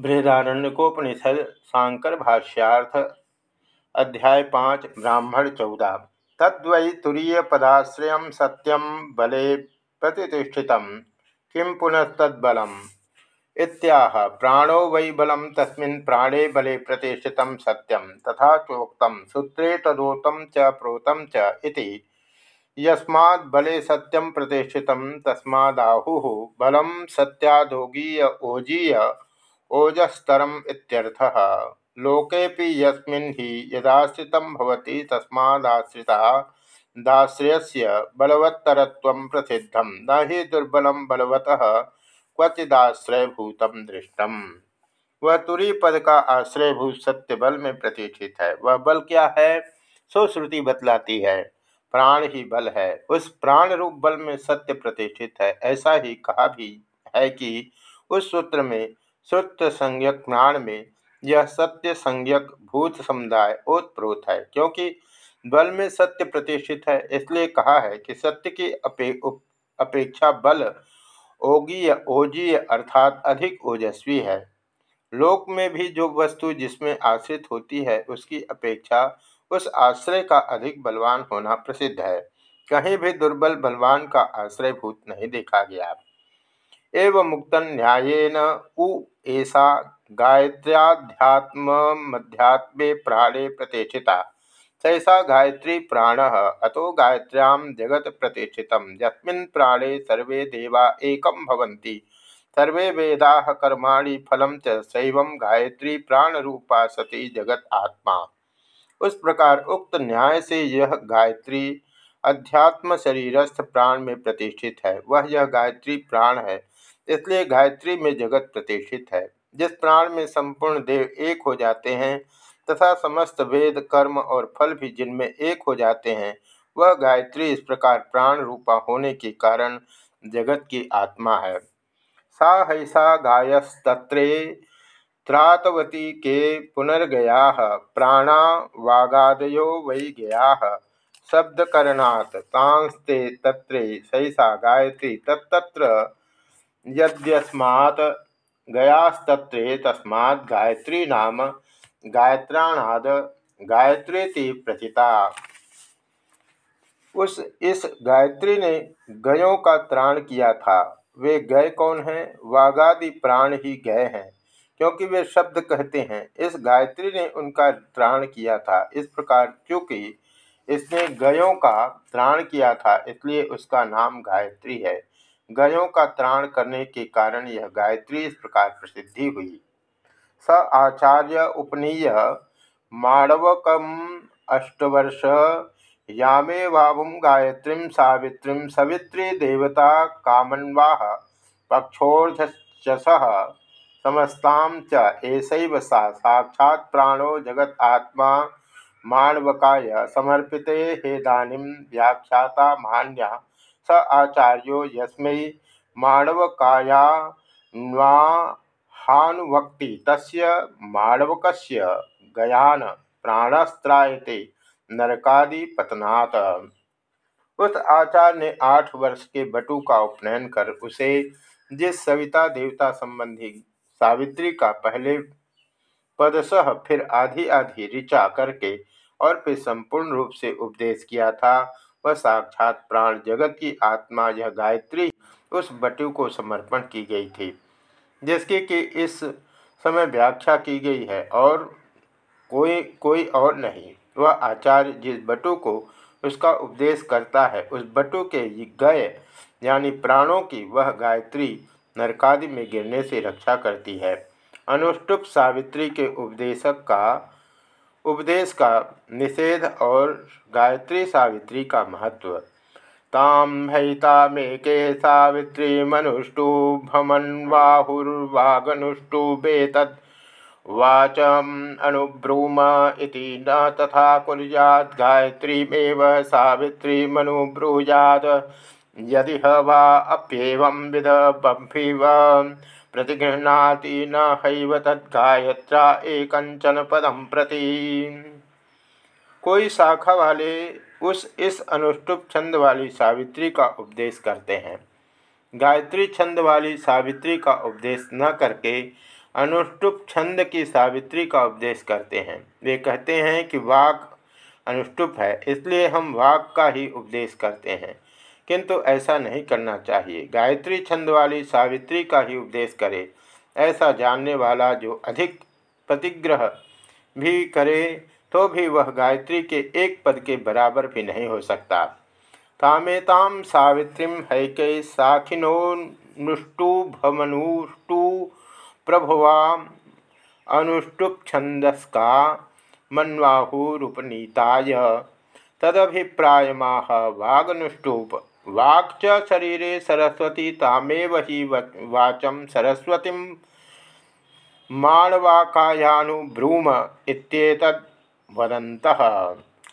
बृहदारण्यकोपनिषद शांकर भाष्यार्थ, अध्याय पाँच, ब्राह्मण चौदह। तद्वै तुरीय पदाश्रय सत्यम बले प्रतिष्ठित किं पुनस्तबलम इत्याह, प्राणो वै बलम तस्मिन् प्राणे बले प्रतिष्ठित सत्यम तथा चोक्त, सूत्रे तदोतं च प्रोतं च इति। यस्मात् बले सत्यम प्रतिष्ठित, तस्मादाहु बलम सत्यादोगीय ओजीय ओजस्तरम इत्यर्थः। लोकेपि यस्मिन् हि यदाश्रितं भवति तस्मादाश्रिता। दाश्रयस्य बलवत्तरत्वं प्रसिद्धं। न हि दुर्बलं बलवतः क्वचिदाश्रयभूतं दृष्टम। वह तुरी पद का आश्रयभूत सत्य बल में प्रतिष्ठित है। वह बल क्या है? सो श्रुति बतलाती है। प्राण ही बल है। उस प्राण रूप बल में सत्य प्रतिष्ठित है। ऐसा ही कहा भी है कि उस सूत्र में श्रुत संज्ञक प्राण में यह सत्य संज्ञक भूत समुदाय ओतप्रोत है क्योंकि बल में सत्य प्रतिष्ठित है इसलिए कहा है कि सत्य की अपे, अपेक्षा बल ओगीय ओजीय अर्थात अधिक ओजस्वी है। लोक में भी जो वस्तु जिसमें आश्रित होती है उसकी अपेक्षा उस आश्रय का अधिक बलवान होना प्रसिद्ध है। कहीं भी दुर्बल बलवान का आश्रयभूत नहीं देखा गया। एवं मुक्त न्यायन उ ऐसा गायत्र्याध्यात्मे प्राणे प्रतिष्ठिता सैसा गायत्री प्राण, अतो गायत्र्यां जगत प्रतिष्ठित यस्मिन् प्राणे सर्वे देवा एकं भवन्ति। सर्वे वेदा कर्माणि फलम च गायत्री प्राण रूपा सती जगत आत्मा। उस प्रकार उक्त न्याय से यह गायत्री अध्यात्म शरीरस्थ प्राण में प्रतिष्ठित है। वह यह गायत्री प्राण है। इसलिए गायत्री में जगत प्रतिष्ठित है। जिस प्राण में संपूर्ण देव एक हो जाते हैं तथा समस्त वेद, कर्म और फल भी जिनमें एक हो जाते हैं, वह गायत्री इस प्रकार प्राण रूपा होने के कारण जगत की आत्मा है। सा हैसा गायस्तत्रे त्रातवती के पुनर्गया प्राणा वागादयो वै गया। शब्दकरणात् तांस्ते तत्रे सैसा गायत्री तत्तत्र यद्यस्मात् गयास्तत्रे तस्मात् गायत्री नाम गायत्राणाद गायत्री प्रथिता। उस, इस गायत्री ने गयों का त्राण किया था। वे गय कौन हैं? वागादि प्राण ही गए हैं, क्योंकि वे शब्द कहते हैं। इस गायत्री ने उनका त्राण किया था। इस प्रकार चूँकि इसने गयों का त्राण किया था, इसलिए उसका नाम गायत्री है। गयों का त्राण करने के कारण यह गायत्री इस प्रकार प्रसिद्धि हुई। स आचार्य उपनीय माणवकम अष्टवर्ष, यामे भावुम गायत्री सावित्री सवित्री देवता कामन्वाह पक्षोर्धस समस्ता च सा साक्षात् प्राणो जगत आत्मा माणवकाय समर्पिते हेदानीं व्याख्याता मान्या स आचार्यो यस्मै माणवकायान्वाहानुवक्ति माणवकस्य गयान प्राणस्त्रायते नरकादि पतनात् उस आचार्य ने आठ वर्ष के बटु का उपनयन कर उसे जिस सविता देवता संबंधी सावित्री का पहले पदसह फिर आधी आधी ऋचा करके और फिर संपूर्ण रूप से उपदेश किया था वह साक्षात प्राण जगत की आत्मा यह गायत्री उस बटु को समर्पण की गई थी, जिसकी कि इस समय व्याख्या की गई है और कोई कोई और नहीं। वह आचार्य जिस बटु को उसका उपदेश करता है, उस बटु के गय यानी प्राणों की वह गायत्री नरकादि में गिरने से रक्षा करती है। अनुष्टुप सावित्री के उपदेशक का उपदेश का निषेध और गायत्री सावित्री का महत्व। ताम हईता के सावित्री मनुष्टु भमन्वाहुर्वागनुष्टु बेतद। वाचम अनुब्रूम इति न तथा कुर्यात् गायत्रीमेव सावित्री मनुब्रूयात्। यदि वा अप्येवं विध बभ्भिव प्रतिगृहणाति न हैव तद्गायत्रा एकंचन पदम प्रति। कोई शाखा वाले उस इस अनुष्टुप छंद वाली सावित्री का उपदेश करते हैं। गायत्री छंद वाली सावित्री का उपदेश न करके अनुष्टुप छंद की सावित्री का उपदेश करते हैं। वे कहते हैं कि वाक अनुष्टुप है, इसलिए हम वाक का ही उपदेश करते हैं। किंतु ऐसा नहीं करना चाहिए। गायत्री छंद वाली सावित्री का ही उपदेश करे। ऐसा जानने वाला जो अधिक प्रतिग्रह भी करे तो भी वह गायत्री के एक पद के बराबर भी नहीं हो सकता। तामेताम सावित्री हैके साखिनोनुष्टुभमनुष्टु प्रभुवा अनुष्टुप छंदस्का मन्वाहुरूपनीताय। तदभिप्रायमाह वागनुष्टुप वाक् शरीरे सरस्वती तामेव ही वाचम सरस्वती माणवाकायानुब्रूम इत्येतद् वदन्तः।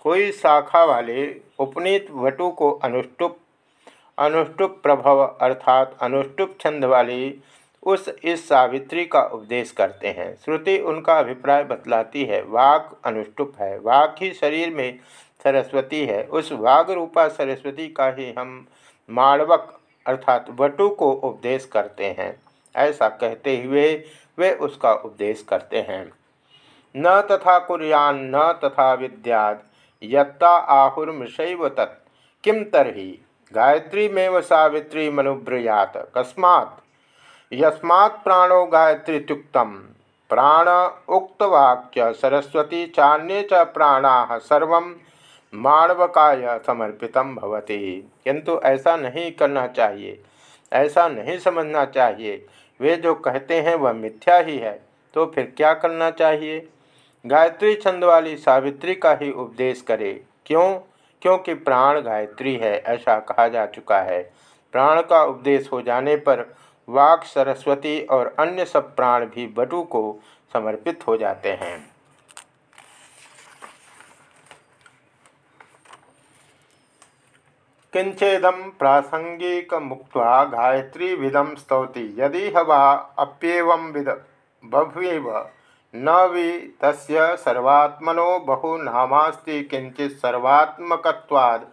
कोई शाखा वाले उपनीत वटु को अनुष्टुप अनुष्टुप प्रभव अर्थात अनुष्टुप छंद वाली उस इस सावित्री का उपदेश करते हैं। श्रुति उनका अभिप्राय बतलाती है, वाक अनुष्टुप है। वाक ही शरीर में सरस्वती है। उस वाग रूपा सरस्वती का ही हम माणवक अर्थात वटु को उपदेश करते हैं। ऐसा कहते हुए वे उसका उपदेश करते हैं। न तथा कुरियान, न तथा विद्याद, यत्ता आहुर्मृषैव तत्। किम तरही? गायत्री में सावित्री मनुब्रयात। कस्मात्? यस्मात् प्राणो गायत्रीत्युक्तम। प्राण उक्तवाक्य सरस्वती चान्य च प्राणा सर्व माणवकाय समर्पित भवति। किंतु ऐसा नहीं करना चाहिए, ऐसा नहीं समझना चाहिए। वे जो कहते हैं वह मिथ्या ही है तो फिर क्या करना चाहिए? गायत्री छंद वाली सावित्री का ही उपदेश करे। क्यों? क्योंकि प्राण गायत्री है, ऐसा कहा जा चुका है। प्राण का उपदेश हो जाने पर वाक सरस्वती और अन्य सब प्राण भी बटु को समर्पित हो जाते हैं। किंचेदम प्रासंगिक मुक्त गायत्री विदम स्तौति। यदि हवा अप्येवं विद बभ्वेव न वि तस्य सर्वात्मनो बहुनामास्ति किंचित सर्वात्मकत्वाद्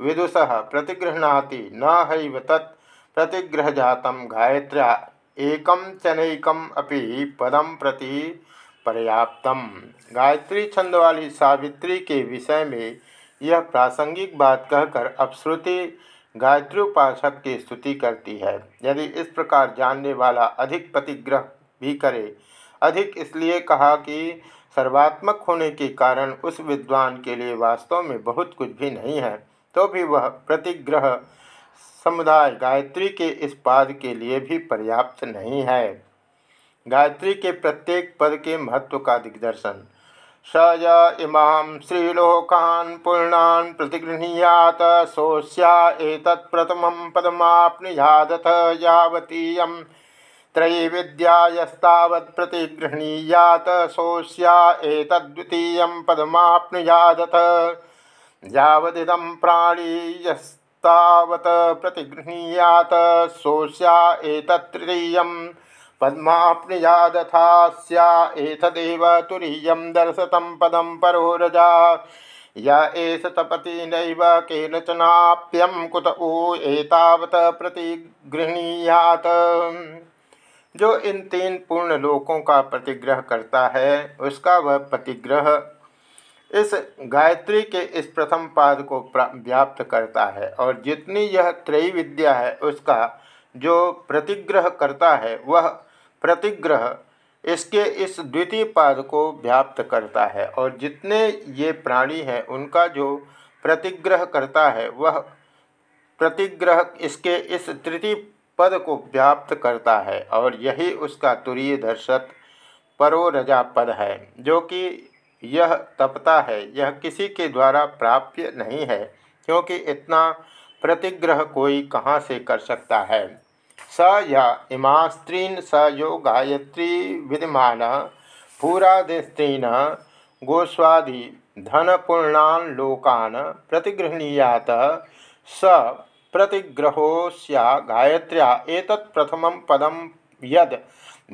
विदुषः प्रतिगृह्णाति। न हैव तत् प्रतिग्रहजातं गायत्र्या एकं चनैकम् अपि पदम प्रति पर्याप्तम। गायत्री छंद वाली सावित्री के विषय में यह प्रासंगिक बात कहकर अपश्रुति गायत्री उपासक की स्तुति करती है। यदि इस प्रकार जानने वाला अधिक प्रतिग्रह भी करे, अधिक इसलिए कहा कि सर्वात्मक होने के कारण उस विद्वान के लिए वास्तव में बहुत कुछ भी नहीं है तो भी वह प्रतिग्रह समुदाय गायत्री के इस पाद के लिए भी पर्याप्त नहीं है। गायत्री के प्रत्येक पद के महत्व का दिग्दर्शन। स य इमां श्रीलोकान् पूर्णान् प्रतिगृह्णीयात, सोऽस्या एतत्प्रथमं पदमाप्नुयादथ यावतीयं। त्रयीविद्यायस्तावत् प्रतिगृह्णीयात, सोऽस्या एतद्वितीयं पदमाप्नुयादथ यावदिदं प्राणीयस्तावत् प्रतिगृह्णीयात, सोऽस्या एतत्तृतीयं पद्माप्नुयादथास्या एतदेव तुरीयं दर्शतं पदं परो रजा य एष तपति नैव केनचनाप्यं कुत ऊ एतावत् प्रतिगृह्णीयात। जो इन तीन पूर्ण लोकों का प्रतिग्रह करता है, उसका वह प्रतिग्रह इस गायत्री के इस प्रथम पाद को व्याप्त करता है और जितनी यह त्रयी विद्या है, उसका जो प्रतिग्रह करता है, वह प्रतिग्रह इसके इस द्वितीय पाद को व्याप्त करता है और जितने ये प्राणी हैं, उनका जो प्रतिग्रह करता है, वह प्रतिग्रह इसके इस तृतीय पद को व्याप्त करता है और यही उसका तुरीय दर्शक परो रजा पद है, जो कि यह तपता है। यह किसी के द्वारा प्राप्य नहीं है, क्योंकि इतना प्रतिग्रह कोई कहाँ से कर सकता है? स या इमा स्त्रीन स यो गायत्री विद्यमान पूरादिस्त्रीन गोस्वादि धनपूर्णान लोकान प्रतिगृहणीयात। स प्रतिग्रहोस्या गायत्र्या एतत् प्रथमं पदम यद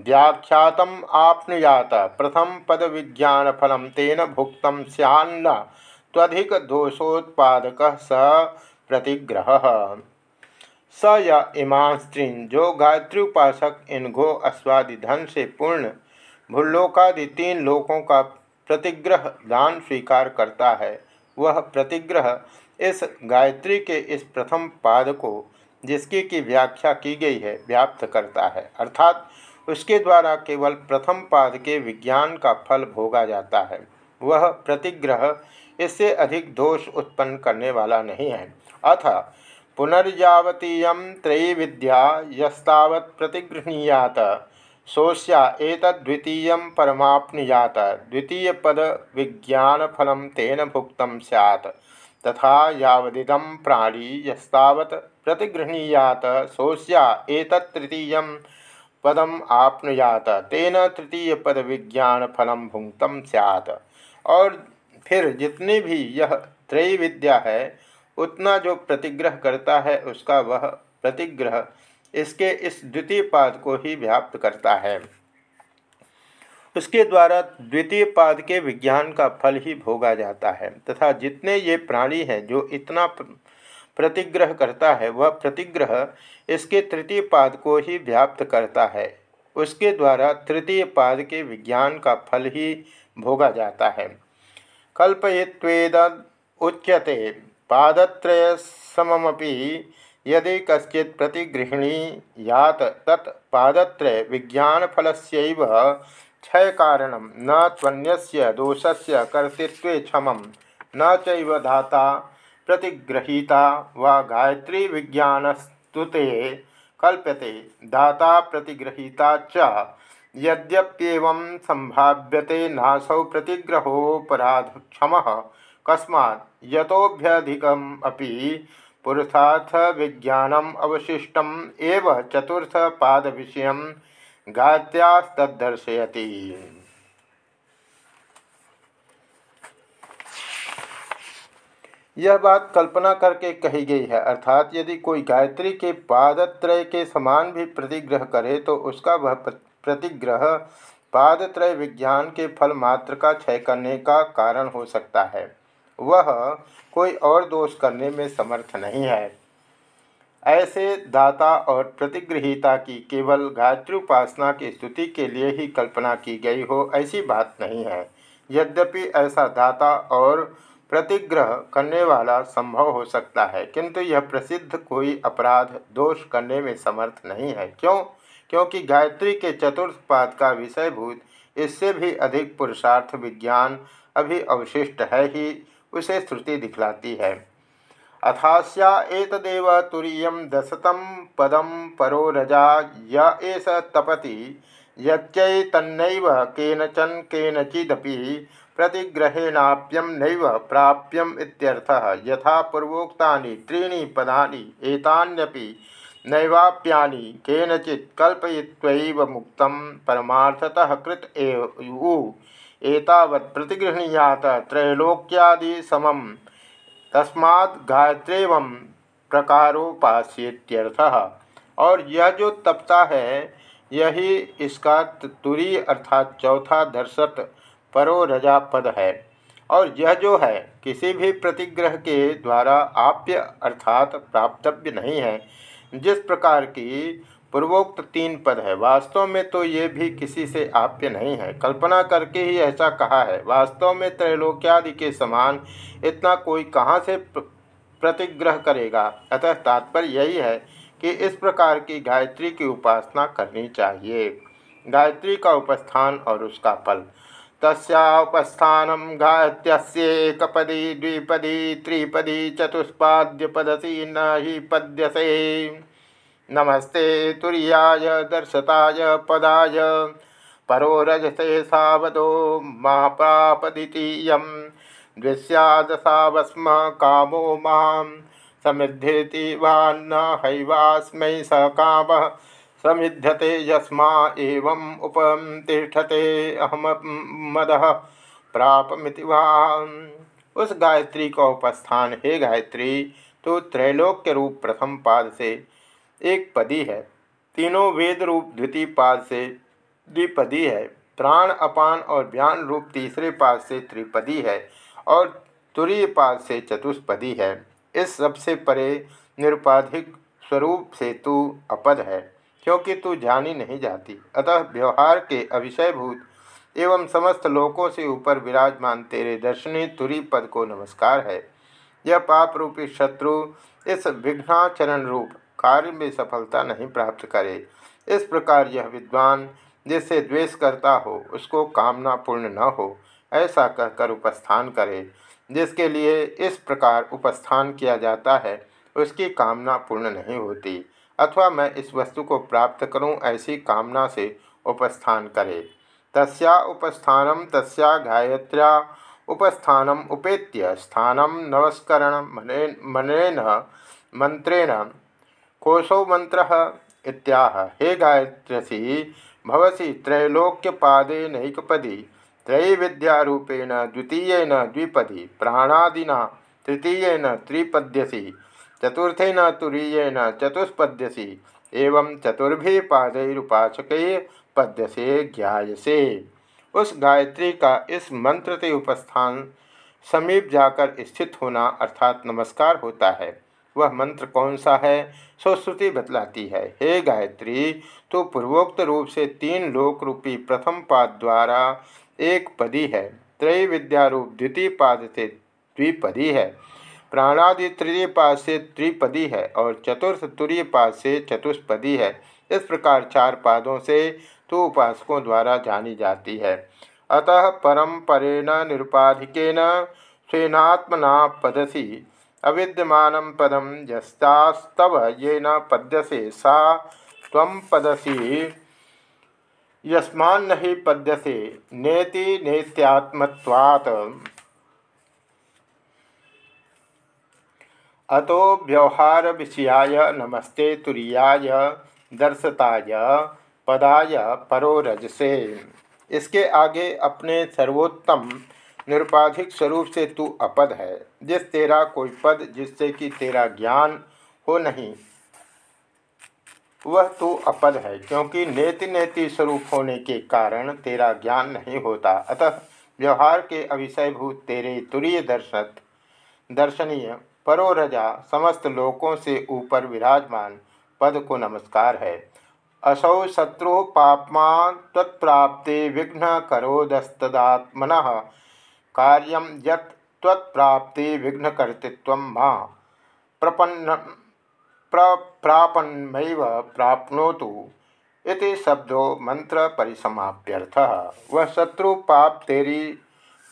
व्याख्यातम आपनुयात। प्रथम पद विज्ञान तेन भुक्त सैन्न त्वधिक स प्रतिग्रह। स या इमान स्त्रीन जो गायत्री उपासक इन घो अस्वादि धन से पूर्ण भूलोकादि तीन लोकों का प्रतिग्रह दान स्वीकार करता है। वह प्रतिग्रह इस गायत्री के इस प्रथम पाद को, जिसकी की व्याख्या की गई है, व्याप्त करता है। अर्थात, उसके द्वारा केवल प्रथम पाद के विज्ञान का फल भोगा जाता है। वह प्रतिग्रह इससे अधिक दोष उत्पन्न करने वाला नहीं है। अथ पुनर्यावतीय त्रयी विद्या यस्तावत् प्रतिगृहणीयात। सोस्या एतद्वितीय परमाप्नुयात। द्वितीय पद विज्ञान फल तेन भुक्त सैत् तथा यवदिदम प्राणी यस्तावत् प्रतिगृहणीयात। सोस्या एतत्तृतीय पदम आपनुयात। तेन तृतीय पद विज्ञान फलम भुंक्तम सैत् और फिर जितनी भी यह त्रय विद्या है उतना जो प्रतिग्रह करता है, उसका वह प्रतिग्रह इसके इस द्वितीय पाद को ही व्याप्त करता है। उसके द्वारा द्वितीय पाद के विज्ञान का फल ही भोगा जाता है, तथा जितने ये प्राणी हैं जो इतना प्रतिग्रह करता है, वह प्रतिग्रह इसके तृतीय पाद को ही व्याप्त करता है। उसके द्वारा तृतीय पाद के विज्ञान का फल ही भोगा जाता है। कल्पय्वेद उच्यते। पादत्रय सममपि यदि कश्चि प्रतिगृहिणी यात तत् पादत्रय विज्ञानफलस्यैव क्षय कारण न त्वन्यस्य दोषस्य कर्तृत्वे क्षमं न धाता प्रतिगृहीता वा गायत्री विज्ञानस्तुते कल्प्यते दाता प्रतिगृहीता च यद्यप्येवं संभाव्यते नासौ प्रतिग्रहोपराधक्षमः कस्मात् यतोभ्यधिकम अपि पुरुषार्थ विज्ञानम अवशिष्टम एव चतुर्थ पाद विषय गायत्यास्तर्शयति यह बात कल्पना करके कही गई है, अर्थात यदि कोई गायत्री के पादत्रय के समान भी प्रतिग्रह करे तो उसका वह प्रतिग्रह पादत्रय विज्ञान के फल मात्र का क्षय करने का कारण हो सकता है। वह कोई और दोष करने में समर्थ नहीं है। ऐसे दाता और प्रतिगृहिता की केवल गायत्री उपासना की स्तुति के लिए ही कल्पना की गई हो, ऐसी बात नहीं है। यद्यपि ऐसा दाता और प्रतिग्रह करने वाला संभव हो सकता है, किंतु यह प्रसिद्ध कोई अपराध दोष करने में समर्थ नहीं है। क्यों? क्योंकि गायत्री के चतुर्थ पाद का विषयभूत, इससे भी अधिक पुरुषार्थ विज्ञान अभी अवशिष्ट है ही उसे श्रुति दिखलाती है। अथास्या एतदेव तुरीय दशतम पदम परो रजा, य एष तपति, यच्चैतन्नैव केनचन केनचिदपि प्रतिग्रहेणाप्यम नैव प्राप्यम इत्यर्थः। यथा पूर्वोक्तानि त्रीणि पदानि एतान्यपि नैवाप्यानि केनचित् कल्पयित्वैव मुक्तं परमार्थतः कृत एव एतावत् प्रतिगृहणीयात त्रैलोक्यादि समम। तस्मात् गायत्रेव प्रकारोपास्येत्यर्थः। और यह जो तपता है, यही इसका तुरी अर्थात चौथा दर्शत परो रजा पद है। और यह जो है, किसी भी प्रतिग्रह के द्वारा आप्य अर्थात प्राप्तव्य नहीं है। जिस प्रकार की पूर्वोक्त तीन पद है। वास्तव में तो ये भी किसी से आप्य नहीं है। कल्पना करके ही ऐसा कहा है। वास्तव में त्रैलोक्यादि के समान इतना कोई कहाँ से प्रतिग्रह करेगा? अतः तात्पर्य यही है कि इस प्रकार की गायत्री की उपासना करनी चाहिए। गायत्री का उपस्थान और उसका फल। तस्पस्थान गायत्यस्येकपदी द्विपदी, त्रिपदी चतुष्पाद्य पदसी न ही पद्यसे। नमस्ते तुरीयाय, दर्शताय, पदाय। परो रजसे सावधो महाप्रापदितीयं दृश्यादसावस्म कामो माँ। समृद्धेति वान्न हैवास्मै स कामः समिध्यते यस्मा एवं उपतिष्ठते अहम मदः प्रापमिति उस गायत्री का उपस्थान, हे गायत्री तो त्रैलोक्य रूप प्रथम पाद से एक पदी है। तीनों वेद रूप द्वितीय पाद से द्विपदी है। प्राण, अपान और व्यान रूप तीसरे पाद से त्रिपदी है और तुरीय पाद से चतुष्पदी है। इस सबसे परे निरुपाधिक स्वरूप से तू अपद है, क्योंकि तू जानी नहीं जाती। अतः व्यवहार के अविषयभूत एवं समस्त लोकों से ऊपर विराजमान तेरे दर्शनी तुरी पद को नमस्कार है। यह पाप रूपी शत्रु इस विघ्नाचरण रूप कार्य में सफलता नहीं प्राप्त करे। इस प्रकार यह विद्वान जिससे द्वेष करता हो, उसको कामना पूर्ण न हो, ऐसा कहकर उपस्थान करे, जिसके लिए इस प्रकार उपस्थान किया जाता है, उसकी कामना पूर्ण नहीं होती, अथवा मैं इस वस्तु को प्राप्त करूँ, ऐसी कामना से उपस्थान करे। तस्या उपस्थानम तस्या गायत्र्या उपस्थानम उपेत्य स्थानम नमस्करण मनेन, मंत्रेण कोशो मंत्र इत्याह। हे गायत्री, भवसी त्रैलोक्यपादेनैकपदी त्रयविद्यारूपेण द्वितीयेन द्विपदी, प्राणादिना तृतीयेन त्रिपद्यसी, चतुर्थेन तुरीयेन चतुष्पद्यसी, एवं चतुर्भि पादैरुपाचक पद्यसे ज्ञायसे। उस गायत्री का इस मंत्र से उपस्थान समीप जाकर स्थित होना अर्थात नमस्कार होता है। वह मंत्र कौन सा है? सो श्रुति बतलाती है, हे गायत्री तो पूर्वोक्त रूप से तीन लोक रूपी प्रथम पाद द्वारा एक पदी है। त्रय विद्या रूप द्वितीय पाद से द्विपदी है। प्राणादि तृतीय पाद से त्रिपदी है और चतुर्थ तुरीय पाद से चतुष्पदी है। इस प्रकार चार पादों से तो उपासकों द्वारा जानी जाती है। अतः परम परेण निरुपाधिकेन स्वेनात्मना पदसी अविद्यमान पदम यस्तास्तव ये न पद्यसे सा पदसी। यस्मान ही पद्यसे नेति नेत्यात्मत्वात्। अतो व्यवहार विषयाय नमस्ते तुरीयाय, दर्शताय, पदाय परो रजसे। इसके आगे अपने सर्वोत्तम निरुपाधिक स्वरूप से तू अपद है, जिस तेरा कोई पद जिससे कि तेरा ज्ञान हो नहीं, वह तू अपद है, क्योंकि नेति नेति स्वरूप होने के कारण तेरा ज्ञान नहीं होता। अतः व्यवहार के अविषयभूत तेरे तुरीय दर्शन दर्शनीय परोरजा समस्त लोकों से ऊपर विराजमान पद को नमस्कार है। असौ शत्रु पापमा तत्प्राप्ते विघ्न करोदस्तदात्मन कार्य यत्प्राप्ति विघ्नकर्तृत्व माँ। प्रपन्न प्रापन्मैव प्राप्नोतु। इति शब्दों मंत्र परिसमाप्यर्थ वह शत्रु पाप तेरी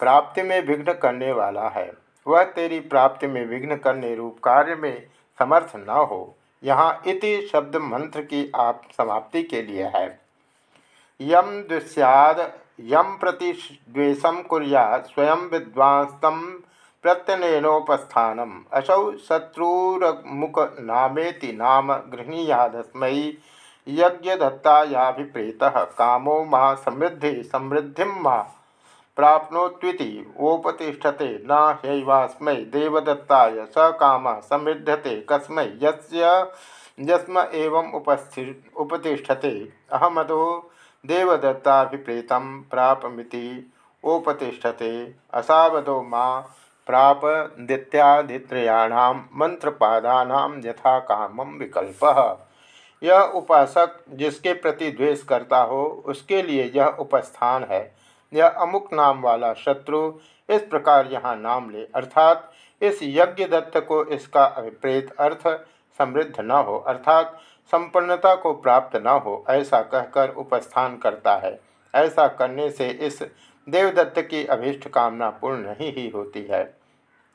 प्राप्ति में विघ्न करने वाला है। वह तेरी प्राप्ति में विघ्न करने रूप कार्य में समर्थ न हो। यहाँ इति शब्द मंत्र की आप समाप्ति के लिए है। यम दुस्याद यम प्रति द्वेषम कुरिया स्वयं विद्वांसम प्रत्यनोपस्थानम असौ शत्रुमुख नामेति नाम गृहणीयादस्म यज्ञदत्तायाभिप्रेत कामो माँ समृद्धि समृद्धि माँ प्राप्नोत्विति ओपतिष्ठते न ह्यस्म देवदत्ताय स काम समृद्धते कस्म यस्म एवं उपस्थि उपतिष्ठते। अहमदो देवदत्ताभिप्रेत प्रापमिति ओपतिष्ठते असावधो माँ प्राप दित्यादित्रयाणां मंत्रपादानां यथा कामम विकल्प। यह उपासक जिसके प्रति द्वेष करता हो, उसके लिए यह उपस्थान है। यह अमुक नाम वाला शत्रु इस प्रकार यहाँ नाम ले, अर्थात इस यज्ञ दत्त को इसका अभिप्रेत अर्थ समृद्ध न हो। अर्थात संपन्नता को प्राप्त न हो, ऐसा कहकर उपस्थान करता है। ऐसा करने से इस देवदत्त की अभीष्ट कामना पूर्ण नहीं ही होती है।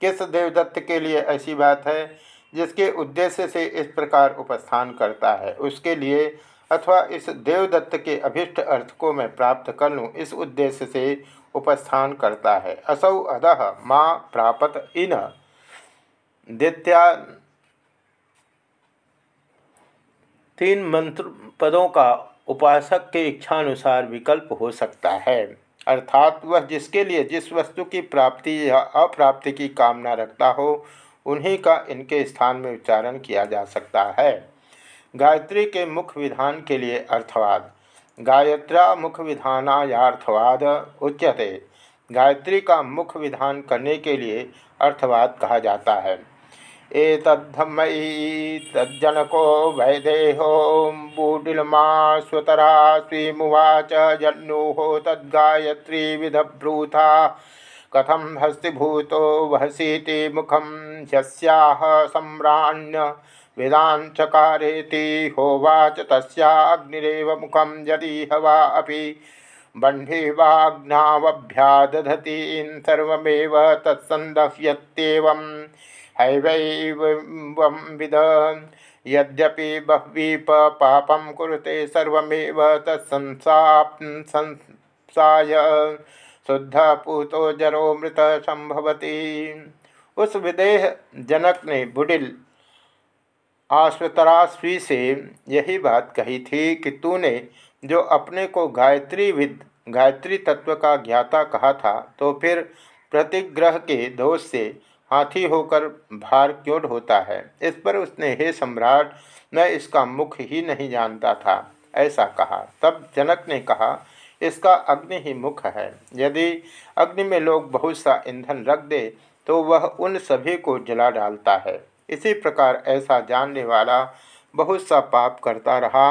किस देवदत्त के लिए ऐसी बात है, जिसके उद्देश्य से इस प्रकार उपस्थान करता है? उसके लिए अथवा इस देवदत्त के अभिष्ट अर्थ को मैं प्राप्त कर लूँ, इस उद्देश्य से उपस्थान करता है। असौ अदह माँ प्रापत इन दित्या तीन मंत्र पदों का उपासक के इच्छानुसार विकल्प हो सकता है। अर्थात वह जिसके लिए जिस वस्तु की प्राप्ति या अप्राप्ति की कामना रखता हो, उन्हीं का इनके स्थान में उच्चारण किया जा सकता है। गायत्री के मुख्य विधान के लिए अर्थवाद। गायत्रा मुख्य विधानायार्थवाद उच्यते। गायत्री का मुख्य विधान करने के लिए अर्थवाद कहा जाता है। एतद्धमयी तज्जनको वैदेहो बूडिलमा स्वतरा श्रीमुवाच जन्नुः तद्गायत्री विधब्रूथा कथम हस्तिभूतो वहसीति मुखम ह्यस्याह सम्राण्य वेदांचकारेति होवाच तस्ग्निरेव मुखम यदि हवा अभी बह्निवाग्नावभ्यादधतीन् सर्वमेव तत्सन्दह्यत्येवं विद यद्यपि बह्वीप पापम कुरुते सर्वमेव तत्संसाय शुद्ध पूतो जरो मृत संभवती उस विदेह जनक ने बुडिल आश्वतराश्वी से यही बात कही थी कि तूने जो अपने को गायत्री विद गायत्री तत्व का ज्ञाता कहा था तो फिर प्रतिग्रह के दोष से हाथी होकर भार क्यों होता है? इस पर उसने, हे सम्राट, मैं इसका मुख ही नहीं जानता था। ऐसा कहा। तब जनक ने कहा, इसका अग्नि ही मुख है। यदि अग्नि में लोग बहुत सा ईंधन रख दे तो वह उन सभी को जला डालता है। इसी प्रकार ऐसा जानने वाला बहुत सा पाप करता रहा।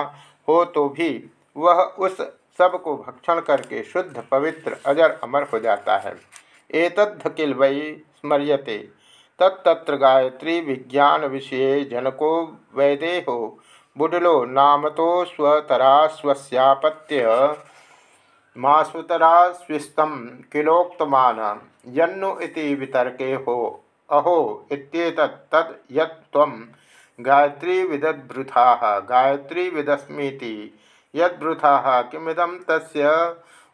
हो तो भी वह उस सबको भक्षण करके शुद्ध, पवित्र, अजर, अमर हो जाता है। एतद्ध किल वै स्मर्यते। तत्त्र गायत्री विज्ञान विषय जनको वैदेहो। बुडलो नामतो स्वतरा स्वस्यापत्य मास्वतरा स्विस्तम किलोक्तमान। यन्नु इति वितर्के हो। अहो इत्येतत् गायत्री विदद्भृथा गायत्री विदस्मीति यदृथा किमिदम तस्य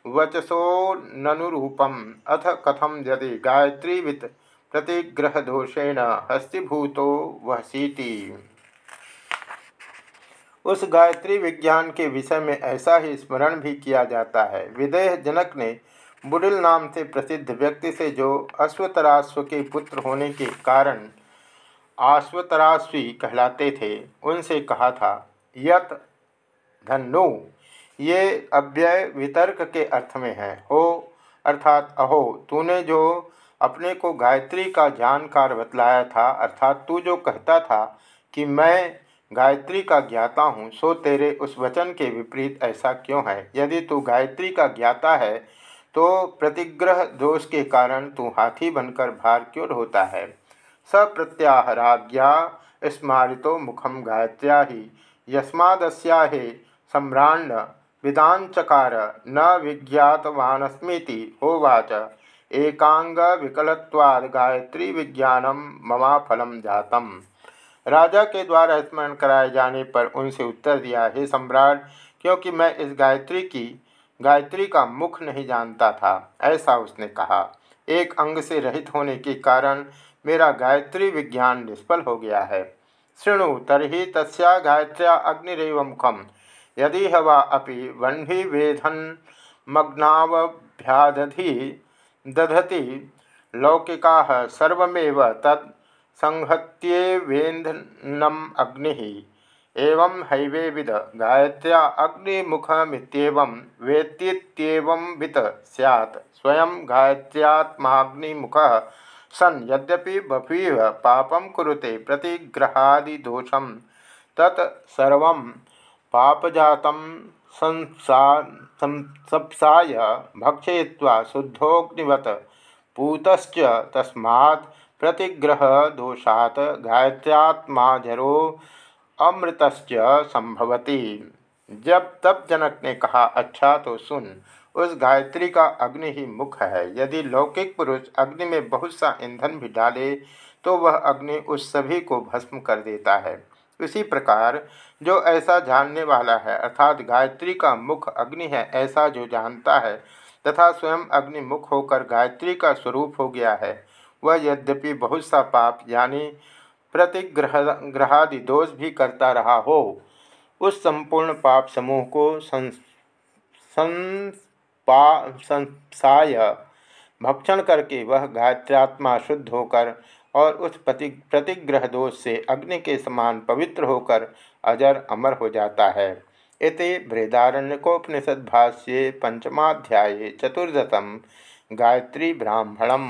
वचसो ननुरूपम। अथ कथम यदि गायत्रीवित प्रतिग्रहदोषेण हस्तीभूतो वहसीति उस गायत्री विज्ञान के विषय में ऐसा ही स्मरण भी किया जाता है। विदेह जनक ने बुडिल नाम से प्रसिद्ध व्यक्ति से जो अश्वतराश्व के पुत्र होने के कारण आश्वतराश्वी कहलाते थे, उनसे कहा था, यत धन्नो ये अव्यय वितर्क के अर्थ में है। हो, अर्थात अहो, तूने जो अपने को गायत्री का जानकार बतलाया था, अर्थात तू जो कहता था कि मैं गायत्री का ज्ञाता हूँ, सो तेरे उस वचन के विपरीत ऐसा क्यों है? यदि तू गायत्री का ज्ञाता है तो प्रतिग्रह दोष के कारण तू हाथी बनकर भार क्यों होता है? सप्रत्याहराज्ञा स्मारितो मुखम गायत्र्या ही यस्मादस्या सम्राण् विदाचकार न विज्ञातवानस्मीति होवाच एकांग विकलत्वाद गायत्री विज्ञानम ममा फलम जातम। राजा के द्वारा स्मरण कराए जाने पर उनसे उत्तर दिया, हे सम्राट, क्योंकि मैं इस गायत्री की, गायत्री का मुख नहीं जानता था, ऐसा उसने कहा। एक अंग से रहित होने के कारण मेरा गायत्री विज्ञान निष्फल हो गया है। शृणु तरी तस्या गायत्र्या अग्निरव मुखम। यदि हवा अभी वह्निवेधन मग्नावभ्यादधि दधति लौकिका सर्वमेव तत् संहत्येवेन्धनम अग्नि। एवं हैवे विद गायत्र्या अग्निमुखमित्येवं वेत्तीत्येवं वित स्यात्। स्वयं गायत्र्यात्माग्निमुखः सन् यद्यपि बभीव पापं कुरुते प्रतिग्रहादिदोषं तत्सर्वं पापजातं संसाय भक्षय्वा शुद्धोग्निवत पूतश्च तस्मात् प्रतिग्रह दोषात गायत्र्यात्माजरो अमृतश्च संभवती। जब तब जनक ने कहा अच्छा तो सुन, उस गायत्री का अग्नि ही मुख है। यदि लौकिक पुरुष अग्नि में बहुत सा ईंधन भी डाले तो वह अग्नि उस सभी को भस्म कर देता है। इसी प्रकार जो ऐसा जानने वाला है, अर्थात गायत्री का मुख अग्नि है, ऐसा जो जानता है तथा स्वयं अग्नि मुख होकर गायत्री का स्वरूप हो गया है, वह यद्यपि बहुत सा पाप, यानी प्रतिग्रह, ग्रहादि दोष भी करता रहा हो, उस संपूर्ण पाप समूह को संसाय भक्षण करके वह गायत्रात्मा शुद्ध होकर और उस प्रति, प्रतिग्रह दोष से अग्नि के समान पवित्र होकर अजर अमर हो जाता है। इति बृहदारण्यकोपनिषद भाष्ये पंचमाध्याय चतुर्दशम गायत्री ब्राह्मणम।